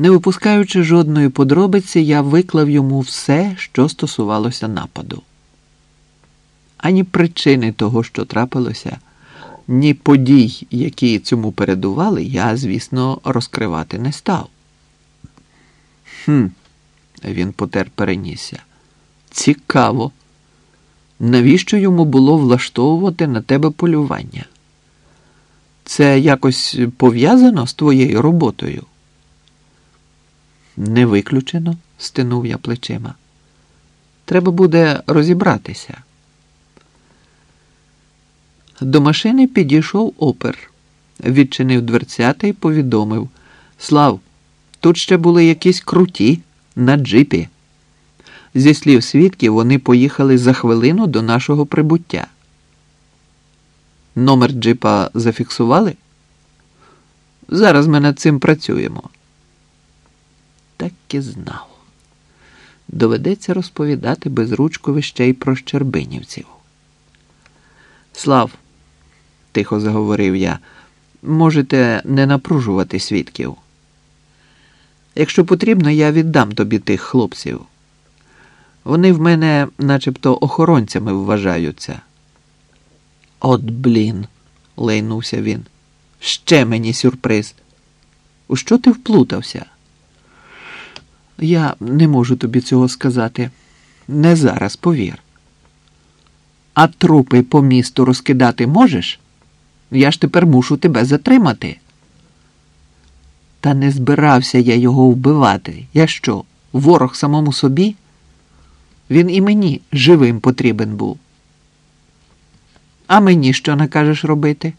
Не випускаючи жодної подробиці, я виклав йому все, що стосувалося нападу. Ані причини того, що трапилося, ні подій, які цьому передували, я, звісно, розкривати не став. Хм, він потер перенісся. Цікаво. Навіщо йому було влаштовувати на тебе полювання? Це якось пов'язано з твоєю роботою? Не виключено, стинув я плечима. Треба буде розібратися. До машини підійшов опер, відчинив дверцята і повідомив Слав, тут ще були якісь круті на джипі. Зі слів свідків, вони поїхали за хвилину до нашого прибуття. Номер джипа зафіксували? Зараз ми над цим працюємо. І знав. Доведеться розповідати безручкові ще й про щербинівців. Слав, тихо заговорив я, можете не напружувати свідків. Якщо потрібно, я віддам тобі тих хлопців. Вони в мене начебто охоронцями вважаються. От блін, лайнувся він. Ще мені сюрприз. У що ти вплутався? Я не можу тобі цього сказати. Не зараз, повір. А трупи по місту розкидати можеш? Я ж тепер мушу тебе затримати. Та не збирався я його вбивати. Я що, ворог самому собі? Він і мені живим потрібен був. А мені що накажеш робити?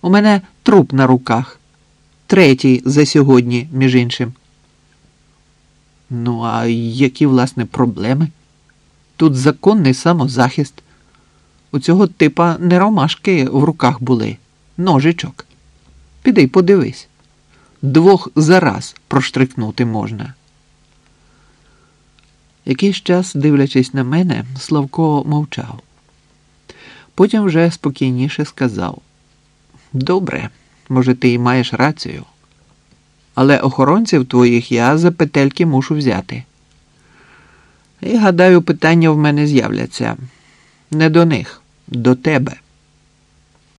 У мене труп на руках, третій за сьогодні, між іншим. Ну, а які, власне, проблеми? Тут законний самозахист. У цього типа не ромашки в руках були, ножичок. Піди подивись. Двох зараз проштрикнути можна. Якийсь час, дивлячись на мене, Славко мовчав. Потім вже спокійніше сказав: Добре, може, ти й маєш рацію, але охоронців твоїх я за петельки мушу взяти. І гадаю, питання в мене з'являться не до них, до тебе.